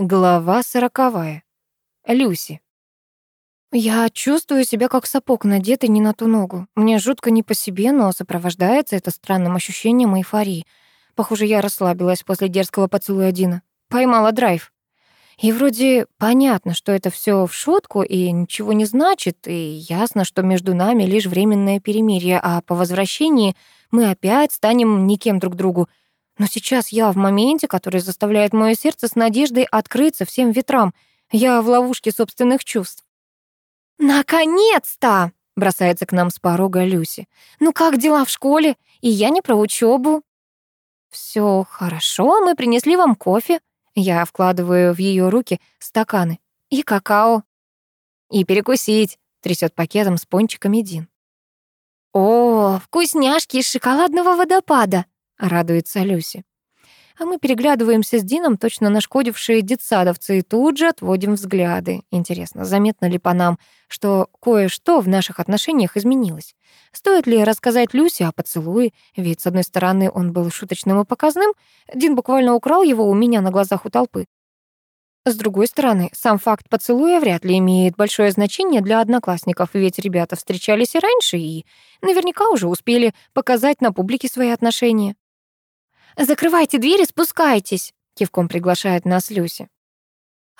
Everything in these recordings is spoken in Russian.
Глава сороковая. Люси. Я чувствую себя как сапог, надетый не на ту ногу. Мне жутко не по себе, но сопровождается это странным ощущением эйфории. Похоже, я расслабилась после дерзкого поцелуя Дина. Поймала драйв. И вроде понятно, что это все в шутку и ничего не значит, и ясно, что между нами лишь временное перемирие, а по возвращении мы опять станем никем друг другу. Но сейчас я в моменте, который заставляет мое сердце с надеждой открыться всем ветрам. Я в ловушке собственных чувств. «Наконец-то!» — бросается к нам с порога Люси. «Ну как дела в школе? И я не про учебу. Все хорошо, мы принесли вам кофе. Я вкладываю в ее руки стаканы. И какао. И перекусить, трясет пакетом с пончиками Дин. «О, вкусняшки из шоколадного водопада!» — радуется Люси. А мы переглядываемся с Дином, точно нашкодившие детсадовцы, и тут же отводим взгляды. Интересно, заметно ли по нам, что кое-что в наших отношениях изменилось? Стоит ли рассказать Люсе о поцелуе? Ведь, с одной стороны, он был шуточным и показным, Дин буквально украл его у меня на глазах у толпы. С другой стороны, сам факт поцелуя вряд ли имеет большое значение для одноклассников, ведь ребята встречались и раньше, и наверняка уже успели показать на публике свои отношения. «Закрывайте дверь и спускайтесь», — кивком приглашает нас Люси.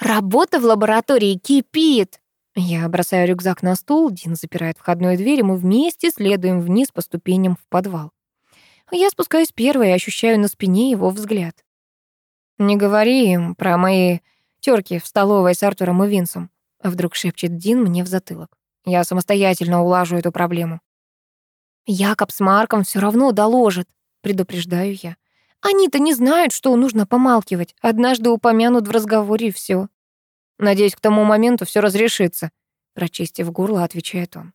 «Работа в лаборатории кипит!» Я бросаю рюкзак на стол, Дин запирает входную дверь, и мы вместе следуем вниз по ступеням в подвал. Я спускаюсь первой и ощущаю на спине его взгляд. «Не говори им про мои терки в столовой с Артуром и Винсом», вдруг шепчет Дин мне в затылок. «Я самостоятельно улажу эту проблему». «Якоб с Марком все равно доложит», предупреждаю я. Они-то не знают, что нужно помалкивать. Однажды упомянут в разговоре все. Надеюсь, к тому моменту все разрешится, прочистив горло, отвечает он.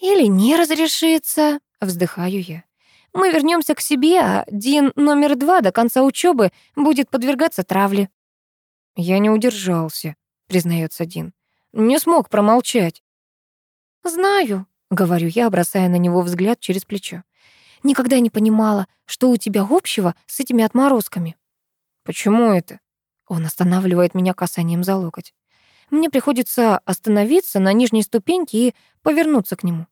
Или не разрешится, вздыхаю я. Мы вернемся к себе, а Дин номер два до конца учебы будет подвергаться травле. Я не удержался, признается Дин. Не смог промолчать. Знаю, говорю я, бросая на него взгляд через плечо. Никогда не понимала, что у тебя общего с этими отморозками. Почему это? Он останавливает меня касанием за локоть. Мне приходится остановиться на нижней ступеньке и повернуться к нему.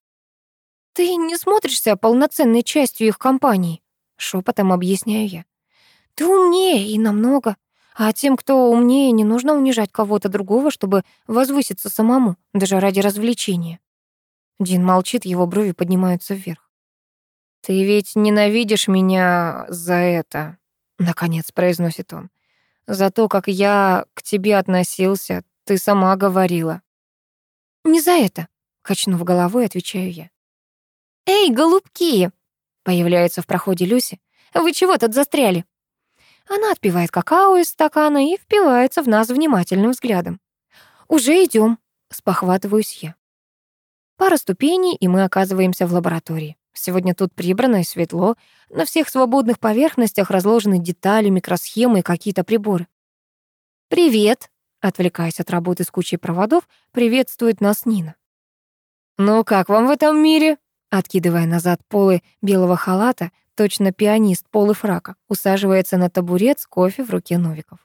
Ты не смотришься полноценной частью их компании, шепотом объясняю я. Ты умнее и намного. А тем, кто умнее, не нужно унижать кого-то другого, чтобы возвыситься самому, даже ради развлечения. Дин молчит, его брови поднимаются вверх. «Ты ведь ненавидишь меня за это», — наконец произносит он. «За то, как я к тебе относился, ты сама говорила». «Не за это», — качнув головой, отвечаю я. «Эй, голубки!» — появляется в проходе Люси. «Вы чего тут застряли?» Она отпивает какао из стакана и впивается в нас внимательным взглядом. «Уже идем, спохватываюсь я. Пара ступеней, и мы оказываемся в лаборатории. Сегодня тут прибрано и светло. На всех свободных поверхностях разложены детали, микросхемы и какие-то приборы. «Привет!» — отвлекаясь от работы с кучей проводов, приветствует нас Нина. «Ну как вам в этом мире?» Откидывая назад полы белого халата, точно пианист полы фрака, усаживается на табурет с кофе в руке Новиков.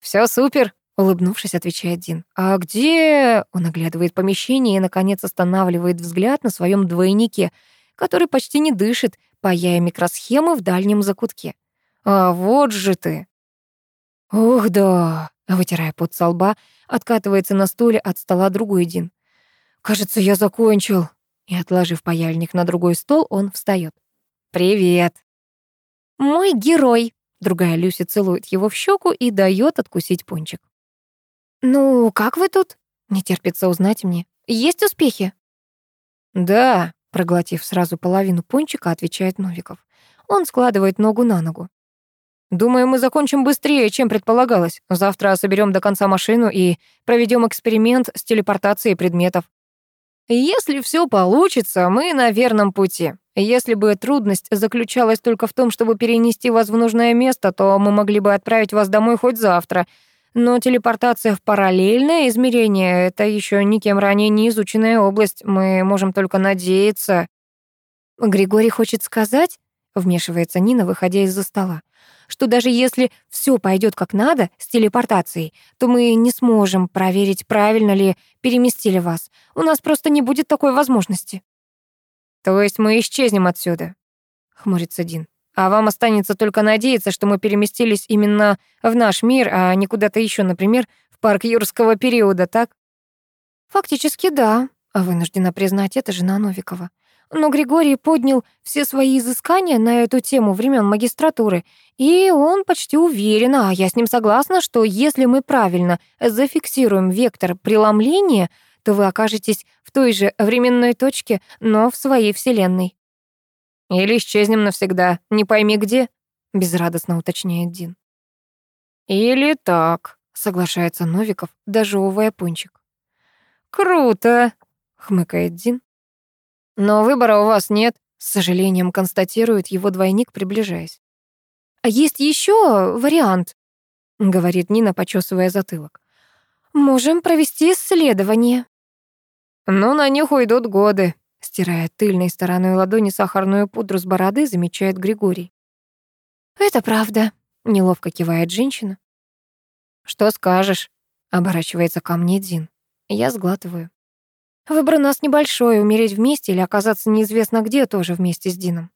«Всё супер!» — улыбнувшись, отвечает Дин. «А где...» — он оглядывает помещение и, наконец, останавливает взгляд на своем двойнике — который почти не дышит, паяя микросхемы в дальнем закутке. «А вот же ты!» «Ух да!» — вытирая пот со лба, откатывается на стуле от стола другой Дин. «Кажется, я закончил!» И, отложив паяльник на другой стол, он встает. «Привет!» «Мой герой!» Другая Люси целует его в щеку и дает откусить пончик. «Ну, как вы тут?» Не терпится узнать мне. «Есть успехи?» «Да», Проглотив сразу половину пончика, отвечает Новиков. Он складывает ногу на ногу. «Думаю, мы закончим быстрее, чем предполагалось. Завтра соберем до конца машину и проведем эксперимент с телепортацией предметов. Если все получится, мы на верном пути. Если бы трудность заключалась только в том, чтобы перенести вас в нужное место, то мы могли бы отправить вас домой хоть завтра, но телепортация в параллельное измерение — это еще никем ранее не изученная область. Мы можем только надеяться. Григорий хочет сказать, вмешивается Нина, выходя из-за стола, что даже если все пойдет как надо с телепортацией, то мы не сможем проверить, правильно ли переместили вас. У нас просто не будет такой возможности. То есть мы исчезнем отсюда, хмурится Дин. А вам останется только надеяться, что мы переместились именно в наш мир, а не куда-то еще, например, в парк юрского периода, так? Фактически да, вынуждена признать это жена Новикова. Но Григорий поднял все свои изыскания на эту тему времен магистратуры, и он почти уверен, а я с ним согласна, что если мы правильно зафиксируем вектор преломления, то вы окажетесь в той же временной точке, но в своей вселенной. «Или исчезнем навсегда, не пойми где», — безрадостно уточняет Дин. «Или так», — соглашается Новиков, дожевывая пончик. «Круто», — хмыкает Дин. Но выбора у вас нет, с сожалением констатирует его двойник, приближаясь. А есть еще вариант, говорит Нина, почесывая затылок. Можем провести исследование. Но на них уйдут годы, стирая тыльной стороной ладони сахарную пудру с бороды, замечает Григорий. Это правда, неловко кивает женщина. Что скажешь? оборачивается ко мне Дин. Я сглатываю. Выбор у нас небольшой, умереть вместе или оказаться неизвестно где тоже вместе с Дином.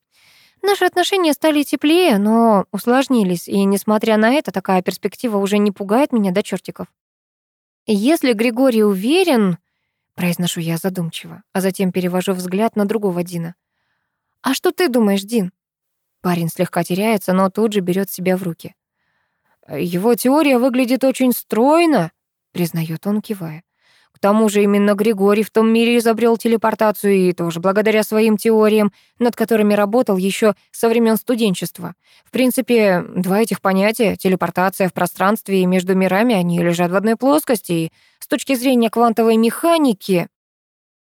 Наши отношения стали теплее, но усложнились, и, несмотря на это, такая перспектива уже не пугает меня до чертиков. Если Григорий уверен, произношу я задумчиво, а затем перевожу взгляд на другого Дина. «А что ты думаешь, Дин?» Парень слегка теряется, но тут же берет себя в руки. «Его теория выглядит очень стройно», — признает он, кивая. К тому же именно Григорий в том мире изобрел телепортацию и тоже благодаря своим теориям, над которыми работал еще со времен студенчества. В принципе, два этих понятия, телепортация в пространстве и между мирами, они лежат в одной плоскости, и с точки зрения квантовой механики...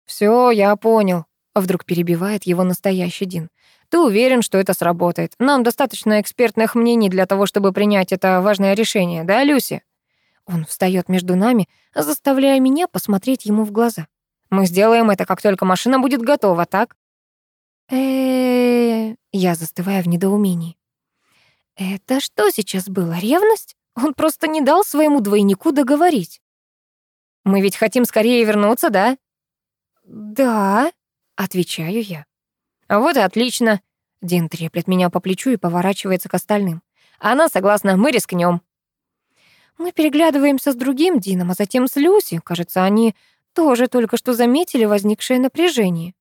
Все, я понял», — вдруг перебивает его настоящий Дин. «Ты уверен, что это сработает? Нам достаточно экспертных мнений для того, чтобы принять это важное решение, да, Люси?» Он встает между нами, заставляя меня посмотреть ему в глаза. «Мы сделаем это, как только машина будет готова, так?» э Я застываю в недоумении. «Это что сейчас было, ревность? Он просто не дал своему двойнику договорить». «Мы ведь хотим скорее вернуться, да?» «Да», — отвечаю я. «Вот и отлично». Дин треплет меня по плечу и поворачивается к остальным. «Она согласна, мы рискнем. Мы переглядываемся с другим Дином, а затем с Люси. Кажется, они тоже только что заметили возникшее напряжение.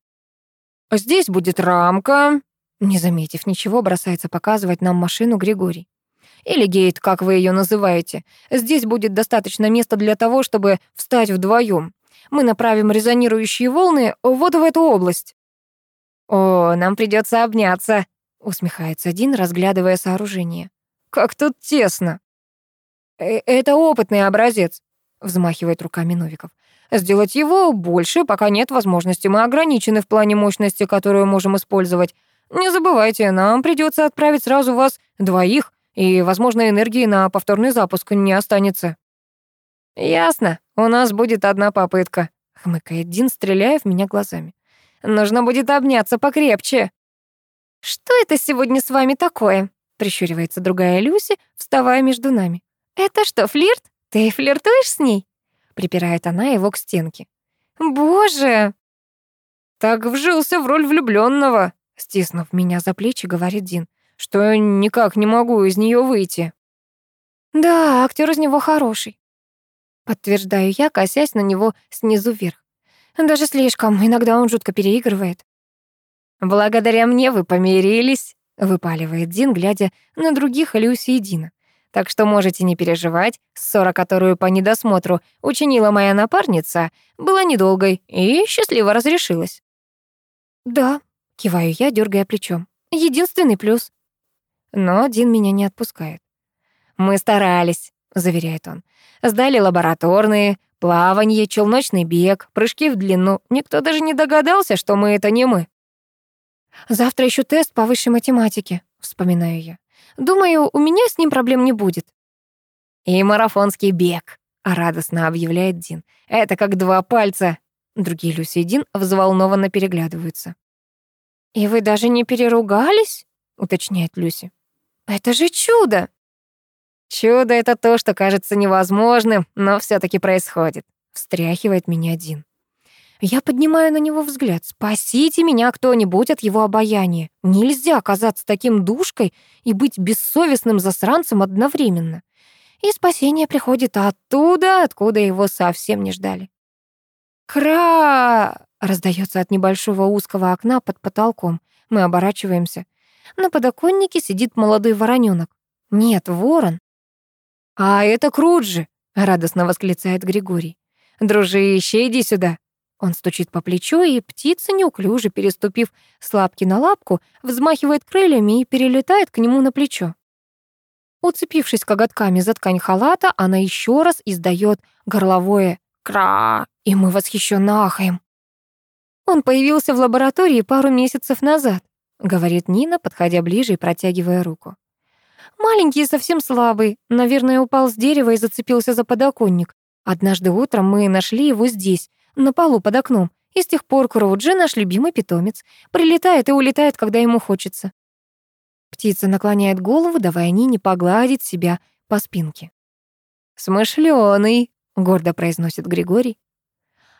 «Здесь будет рамка», — не заметив ничего, бросается показывать нам машину Григорий. «Или гейт, как вы ее называете. Здесь будет достаточно места для того, чтобы встать вдвоем. Мы направим резонирующие волны вот в эту область». «О, нам придется обняться», — усмехается Дин, разглядывая сооружение. «Как тут тесно!» Э, «Это опытный образец», — взмахивает руками Новиков. «Сделать его больше, пока нет возможности. Мы ограничены в плане мощности, которую можем использовать. Не забывайте, нам придется отправить сразу вас двоих, и, возможно, энергии на повторный запуск не останется». «Ясно, у нас будет одна попытка», — хмыкает Дин, стреляя в меня глазами. «Нужно будет обняться покрепче». «Что это сегодня с вами такое?» — прищуривается другая Люси, вставая между нами. «Это что, флирт? Ты флиртуешь с ней?» Припирает она его к стенке. «Боже!» «Так вжился в роль влюбленного, стиснув меня за плечи, говорит Дин, «что никак не могу из нее выйти». «Да, актер из него хороший», подтверждаю я, косясь на него снизу вверх. Даже слишком, иногда он жутко переигрывает. «Благодаря мне вы помирились», — выпаливает Дин, глядя на других Люси и Дина. Так что можете не переживать, ссора, которую по недосмотру учинила моя напарница, была недолгой и счастливо разрешилась. «Да», — киваю я, дергая плечом. «Единственный плюс». Но Дин меня не отпускает. «Мы старались», — заверяет он. «Сдали лабораторные, плавание, челночный бег, прыжки в длину. Никто даже не догадался, что мы — это не мы». «Завтра еще тест по высшей математике», — вспоминаю я. Думаю, у меня с ним проблем не будет. И марафонский бег, радостно объявляет Дин. Это как два пальца. Другие Люси и Дин взволнованно переглядываются. «И вы даже не переругались?» — уточняет Люси. Это же чудо! Чудо — это то, что кажется невозможным, но все таки происходит. Встряхивает меня Дин. Я поднимаю на него взгляд. Спасите меня кто-нибудь от его обаяния. Нельзя оказаться таким душкой и быть бессовестным засранцем одновременно. И спасение приходит оттуда, откуда его совсем не ждали. «Кра!» — раздается от небольшого узкого окна под потолком. Мы оборачиваемся. На подоконнике сидит молодой воронёнок. Нет, ворон. «А это Круджи!» — радостно восклицает Григорий. «Дружище, иди сюда!» Он стучит по плечу, и птица, неуклюже переступив с лапки на лапку, взмахивает крыльями и перелетает к нему на плечо. Уцепившись коготками за ткань халата, она еще раз издает горловое «кра», и мы восхищенно ахаем. «Он появился в лаборатории пару месяцев назад», — говорит Нина, подходя ближе и протягивая руку. «Маленький и совсем слабый, наверное, упал с дерева и зацепился за подоконник. Однажды утром мы нашли его здесь, на полу под окном, и с тех пор Кроуджи наш любимый питомец. Прилетает и улетает, когда ему хочется». Птица наклоняет голову, давая Нине погладить себя по спинке. «Смышлёный», — гордо произносит Григорий.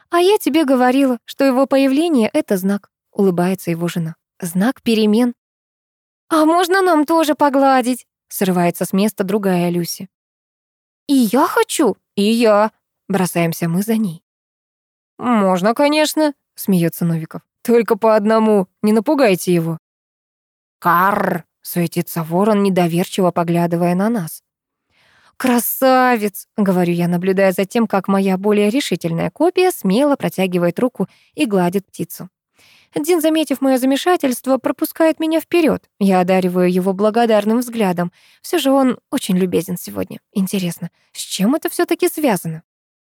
«А я тебе говорила, что его появление — это знак», — улыбается его жена. «Знак перемен». «А можно нам тоже погладить?» — срывается с места другая Люси. «И я хочу!» «И я!» — бросаемся мы за ней. «Можно, конечно», — смеется Новиков. «Только по одному, не напугайте его». «Карр!» — суетится ворон, недоверчиво поглядывая на нас. «Красавец!» — говорю я, наблюдая за тем, как моя более решительная копия смело протягивает руку и гладит птицу. Дин, заметив мое замешательство, пропускает меня вперед. Я одариваю его благодарным взглядом. Все же он очень любезен сегодня. Интересно, с чем это все таки связано?